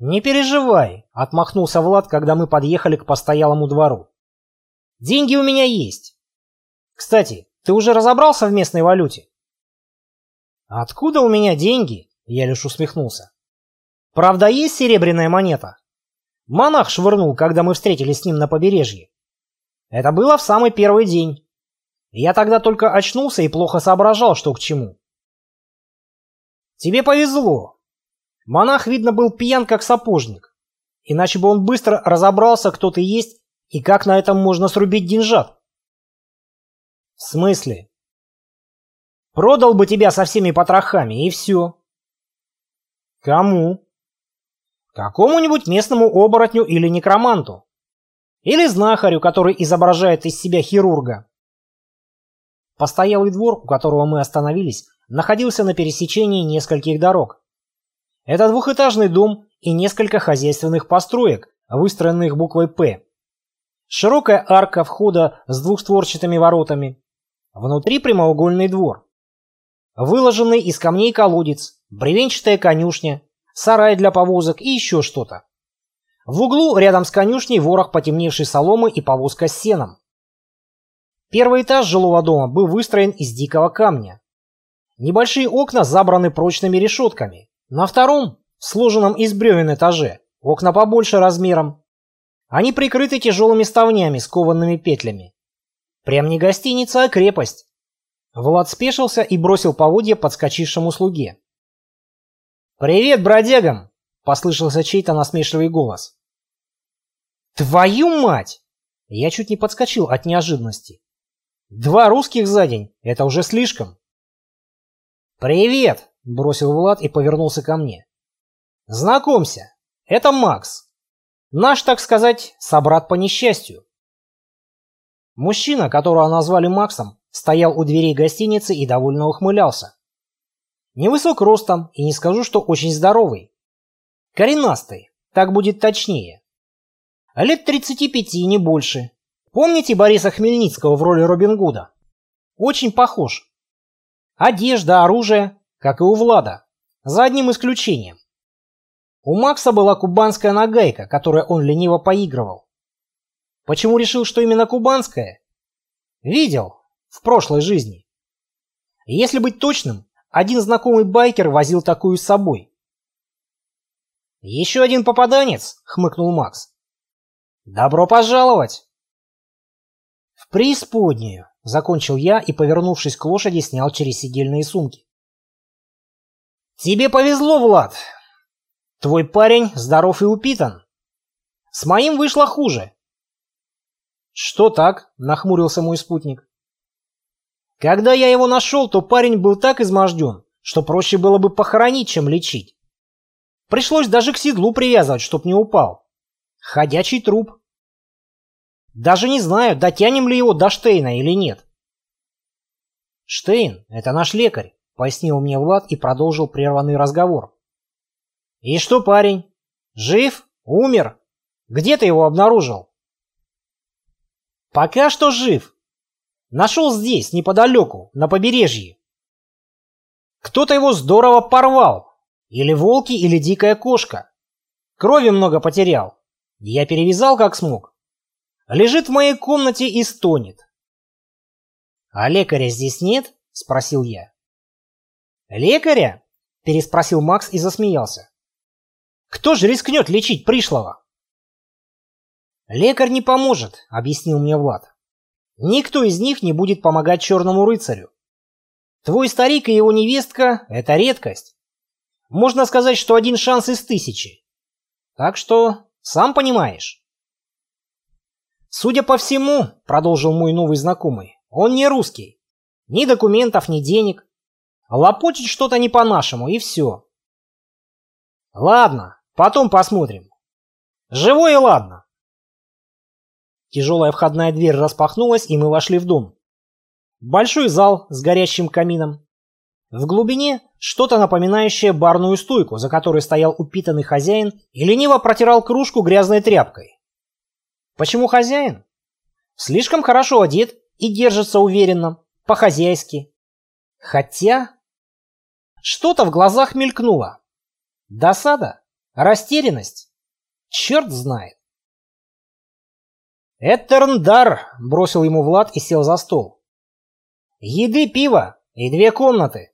«Не переживай», — отмахнулся Влад, когда мы подъехали к постоялому двору. «Деньги у меня есть. Кстати, ты уже разобрался в местной валюте?» «Откуда у меня деньги?» — я лишь усмехнулся. «Правда, есть серебряная монета?» Монах швырнул, когда мы встретились с ним на побережье. Это было в самый первый день. Я тогда только очнулся и плохо соображал, что к чему. Тебе повезло. Монах, видно, был пьян, как сапожник. Иначе бы он быстро разобрался, кто ты есть и как на этом можно срубить деньжат. В смысле? Продал бы тебя со всеми потрохами, и все. Кому? Какому-нибудь местному оборотню или некроманту. Или знахарю, который изображает из себя хирурга. Постоялый двор, у которого мы остановились, находился на пересечении нескольких дорог. Это двухэтажный дом и несколько хозяйственных построек, выстроенных буквой «П». Широкая арка входа с двухстворчатыми воротами. Внутри прямоугольный двор. Выложенный из камней колодец, бревенчатая конюшня, сарай для повозок и еще что-то. В углу рядом с конюшней ворох потемневшей соломы и повозка с сеном. Первый этаж жилого дома был выстроен из дикого камня. Небольшие окна забраны прочными решетками. На втором, сложенном из бревен этаже, окна побольше размером. Они прикрыты тяжелыми ставнями с коваными петлями. Прям не гостиница, а крепость. Влад спешился и бросил поводья подскочившему слуге. «Привет, бродягам!» — послышался чей-то насмешливый голос. «Твою мать!» Я чуть не подскочил от неожиданности. «Два русских за день — это уже слишком!» «Привет!» — бросил Влад и повернулся ко мне. «Знакомься, это Макс. Наш, так сказать, собрат по несчастью». Мужчина, которого назвали Максом, стоял у дверей гостиницы и довольно ухмылялся. Невысок ростом и не скажу, что очень здоровый. Коренастый, так будет точнее. Лет 35, не больше. Помните Бориса Хмельницкого в роли Робин Гуда? Очень похож. Одежда, оружие, как и у Влада, за одним исключением. У Макса была кубанская нагайка, которой он лениво поигрывал. Почему решил, что именно кубанская? Видел в прошлой жизни. Если быть точным, один знакомый байкер возил такую с собой. «Еще один попаданец?» — хмыкнул Макс. «Добро пожаловать!» «В преисподнюю!» — закончил я и, повернувшись к лошади, снял через сидельные сумки. «Тебе повезло, Влад! Твой парень здоров и упитан. С моим вышло хуже». «Что так?» — нахмурился мой спутник. Когда я его нашел, то парень был так изможден, что проще было бы похоронить, чем лечить. Пришлось даже к седлу привязывать, чтоб не упал. Ходячий труп. Даже не знаю, дотянем ли его до Штейна или нет. «Штейн — это наш лекарь», — пояснил мне Влад и продолжил прерванный разговор. «И что, парень? Жив? Умер? Где ты его обнаружил?» «Пока что жив», Нашел здесь, неподалеку, на побережье. Кто-то его здорово порвал. Или волки, или дикая кошка. Крови много потерял. Я перевязал как смог. Лежит в моей комнате и стонет. «А лекаря здесь нет?» — спросил я. «Лекаря?» — переспросил Макс и засмеялся. «Кто же рискнет лечить пришлого?» «Лекарь не поможет», — объяснил мне Влад. Никто из них не будет помогать черному рыцарю. Твой старик и его невестка — это редкость. Можно сказать, что один шанс из тысячи. Так что, сам понимаешь. Судя по всему, продолжил мой новый знакомый, он не русский. Ни документов, ни денег. Лопочет что-то не по-нашему, и все. Ладно, потом посмотрим. Живой и ладно. Тяжелая входная дверь распахнулась, и мы вошли в дом. Большой зал с горящим камином. В глубине что-то напоминающее барную стойку, за которой стоял упитанный хозяин и лениво протирал кружку грязной тряпкой. Почему хозяин? Слишком хорошо одет и держится уверенно, по-хозяйски. Хотя... Что-то в глазах мелькнуло. Досада? Растерянность? Черт знает. «Этерндар!» — бросил ему Влад и сел за стол. «Еды, пива и две комнаты!»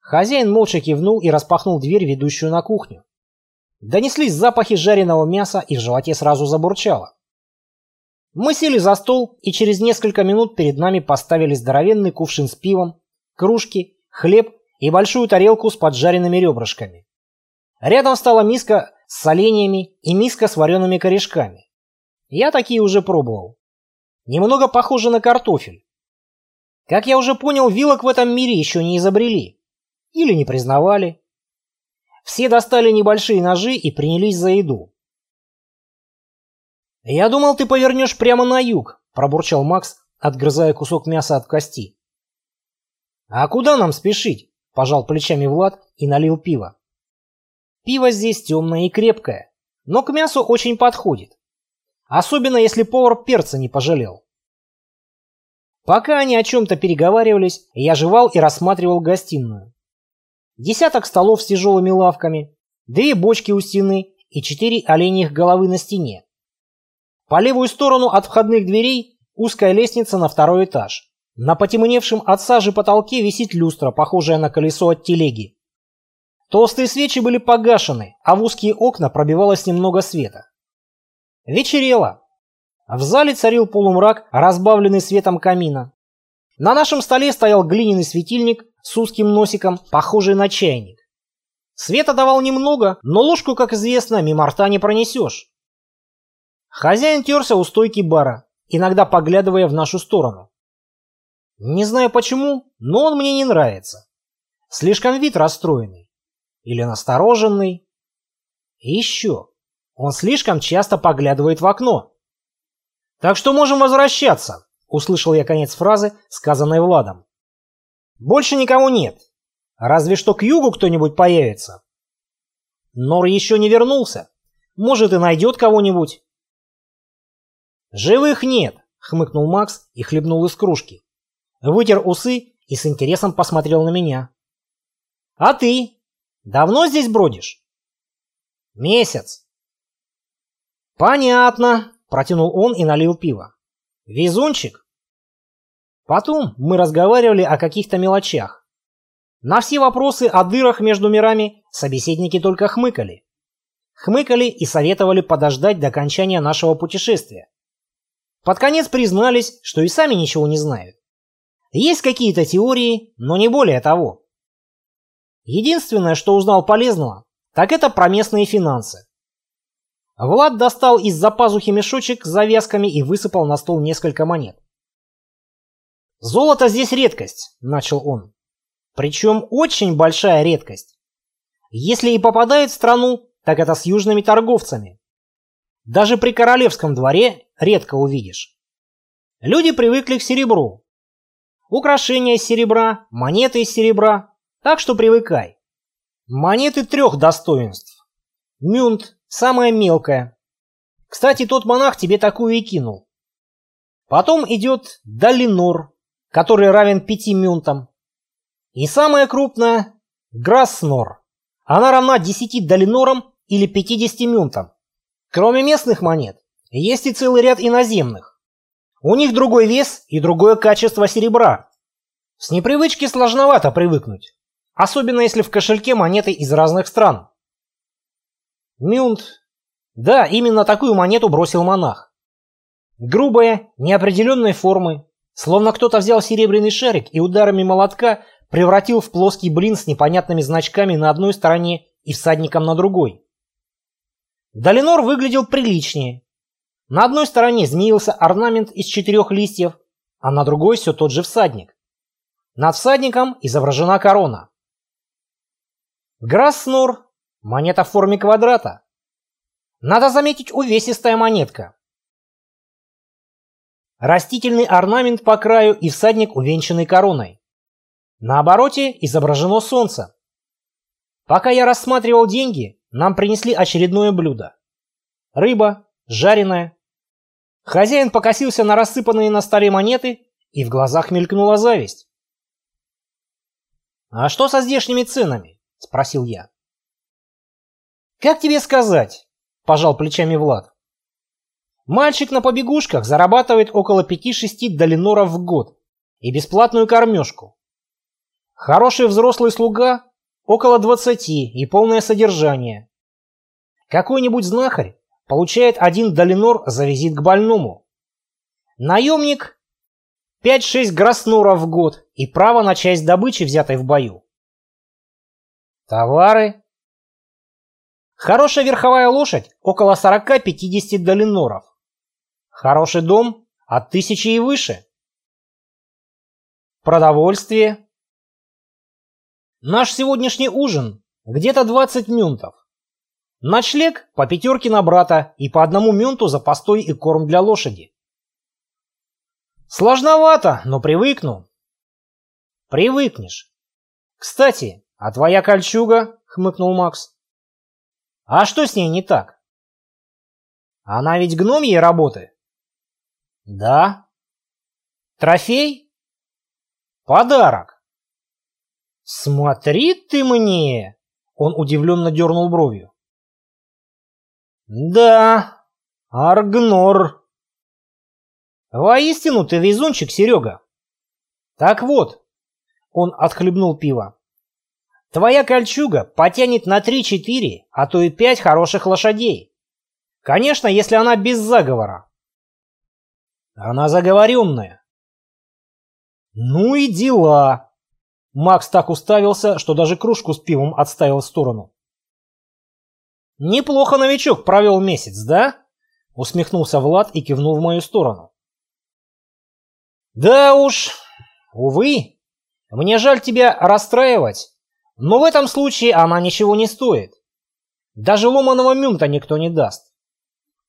Хозяин молча кивнул и распахнул дверь, ведущую на кухню. Донеслись запахи жареного мяса, и в животе сразу забурчало. Мы сели за стол, и через несколько минут перед нами поставили здоровенный кувшин с пивом, кружки, хлеб и большую тарелку с поджаренными ребрышками. Рядом стала миска с соленьями и миска с вареными корешками. Я такие уже пробовал. Немного похоже на картофель. Как я уже понял, вилок в этом мире еще не изобрели. Или не признавали. Все достали небольшие ножи и принялись за еду. «Я думал, ты повернешь прямо на юг», – пробурчал Макс, отгрызая кусок мяса от кости. «А куда нам спешить?» – пожал плечами Влад и налил пиво. Пиво здесь темное и крепкое, но к мясу очень подходит. Особенно, если повар перца не пожалел. Пока они о чем-то переговаривались, я жевал и рассматривал гостиную. Десяток столов с тяжелыми лавками, две бочки у стены и четыре оленьих головы на стене. По левую сторону от входных дверей узкая лестница на второй этаж. На потемневшем от сажи потолке висит люстра, похожая на колесо от телеги. Толстые свечи были погашены, а в узкие окна пробивалось немного света. Вечерело. В зале царил полумрак, разбавленный светом камина. На нашем столе стоял глиняный светильник с узким носиком, похожий на чайник. Света давал немного, но ложку, как известно, мимо рта не пронесешь. Хозяин терся у стойки бара, иногда поглядывая в нашу сторону. Не знаю почему, но он мне не нравится. Слишком вид расстроенный. Или настороженный. И еще. Он слишком часто поглядывает в окно. «Так что можем возвращаться», — услышал я конец фразы, сказанной Владом. «Больше никого нет. Разве что к югу кто-нибудь появится». Нор еще не вернулся. Может, и найдет кого-нибудь. «Живых нет», — хмыкнул Макс и хлебнул из кружки. Вытер усы и с интересом посмотрел на меня. «А ты? Давно здесь бродишь?» «Месяц», «Понятно», — протянул он и налил пиво. «Везунчик?» Потом мы разговаривали о каких-то мелочах. На все вопросы о дырах между мирами собеседники только хмыкали. Хмыкали и советовали подождать до окончания нашего путешествия. Под конец признались, что и сами ничего не знают. Есть какие-то теории, но не более того. Единственное, что узнал полезного, так это про местные финансы. Влад достал из-за пазухи мешочек с завязками и высыпал на стол несколько монет. «Золото здесь редкость», — начал он. «Причем очень большая редкость. Если и попадает в страну, так это с южными торговцами. Даже при королевском дворе редко увидишь. Люди привыкли к серебру. Украшения из серебра, монеты из серебра, так что привыкай. Монеты трех достоинств. Мюнт, Самая мелкая. Кстати, тот монах тебе такую и кинул. Потом идет Долинор, который равен пяти мюнтам. И самая крупная – Грасснор. Она равна 10 долинорам или 50 мюнтам. Кроме местных монет, есть и целый ряд иноземных. У них другой вес и другое качество серебра. С непривычки сложновато привыкнуть, особенно если в кошельке монеты из разных стран. Мюнт. Да, именно такую монету бросил монах. Грубая, неопределенной формы, словно кто-то взял серебряный шарик и ударами молотка превратил в плоский блин с непонятными значками на одной стороне и всадником на другой. Долинор выглядел приличнее. На одной стороне змеился орнамент из четырех листьев, а на другой все тот же всадник. Над всадником изображена корона. Грасснор Монета в форме квадрата. Надо заметить увесистая монетка. Растительный орнамент по краю и всадник, увенчанный короной. На обороте изображено солнце. Пока я рассматривал деньги, нам принесли очередное блюдо. Рыба, жареная. Хозяин покосился на рассыпанные на столе монеты, и в глазах мелькнула зависть. «А что со здешними ценами?» – спросил я. «Как тебе сказать?» – пожал плечами Влад. «Мальчик на побегушках зарабатывает около 5-6 долиноров в год и бесплатную кормежку. Хороший взрослый слуга – около 20 и полное содержание. Какой-нибудь знахарь получает один долинор за визит к больному. Наемник – 5-6 гросноров в год и право на часть добычи, взятой в бою. Товары. Хорошая верховая лошадь – около 40-50 долиноров. Хороший дом – от тысячи и выше. Продовольствие. Наш сегодняшний ужин – где-то 20 мюнтов. Ночлег по пятерке на брата и по одному мюнту за постой и корм для лошади. Сложновато, но привыкну. Привыкнешь. Кстати, а твоя кольчуга, хмыкнул Макс. А что с ней не так? Она ведь гномьей работы. Да. Трофей? Подарок. Смотри ты мне! Он удивленно дернул бровью. Да, Аргнор. Воистину ты везунчик, Серега. Так вот, он отхлебнул пиво. Твоя кольчуга потянет на 3-4, а то и 5 хороших лошадей. Конечно, если она без заговора. Она заговоренная. Ну и дела. Макс так уставился, что даже кружку с пивом отставил в сторону. «Неплохо новичок провел месяц, да?» Усмехнулся Влад и кивнул в мою сторону. «Да уж, увы, мне жаль тебя расстраивать, но в этом случае она ничего не стоит. Даже ломаного мюнта никто не даст,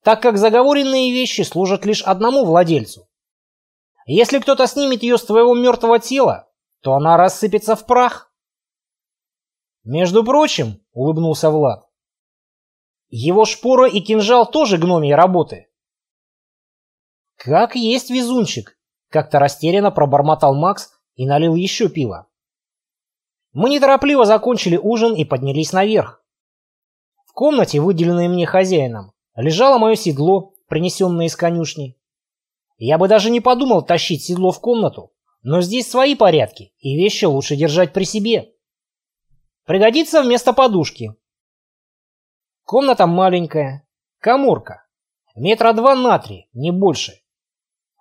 так как заговоренные вещи служат лишь одному владельцу. Если кто-то снимет ее с твоего мертвого тела, то она рассыпется в прах». «Между прочим», — улыбнулся Влад, его шпора и кинжал тоже гномьей работы. Как есть везунчик, как-то растерянно пробормотал Макс и налил еще пива. Мы неторопливо закончили ужин и поднялись наверх. В комнате, выделенной мне хозяином, лежало мое седло, принесенное из конюшни. Я бы даже не подумал тащить седло в комнату, но здесь свои порядки, и вещи лучше держать при себе. Пригодится вместо подушки, Комната маленькая, коморка, метра два на три, не больше.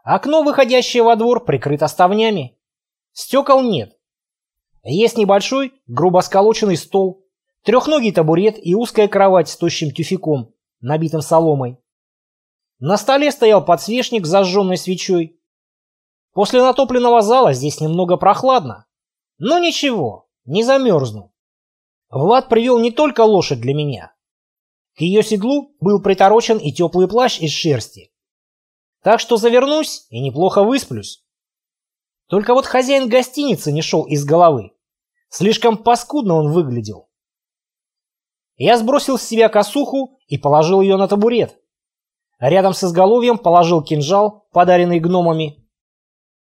Окно, выходящее во двор, прикрыто ставнями. Стекол нет. Есть небольшой, грубо сколоченный стол, трехногий табурет и узкая кровать с тощим тюфяком, набитым соломой. На столе стоял подсвечник с зажженной свечой. После натопленного зала здесь немного прохладно. Но ничего, не замерзну. Влад привел не только лошадь для меня, к ее седлу был приторочен и теплый плащ из шерсти. Так что завернусь и неплохо высплюсь. Только вот хозяин гостиницы не шел из головы. Слишком паскудно он выглядел. Я сбросил с себя косуху и положил ее на табурет. Рядом с изголовьем положил кинжал, подаренный гномами.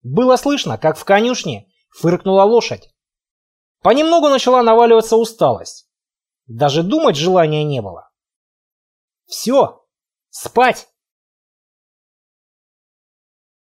Было слышно, как в конюшне фыркнула лошадь. Понемногу начала наваливаться усталость. Даже думать желания не было. Все, спать!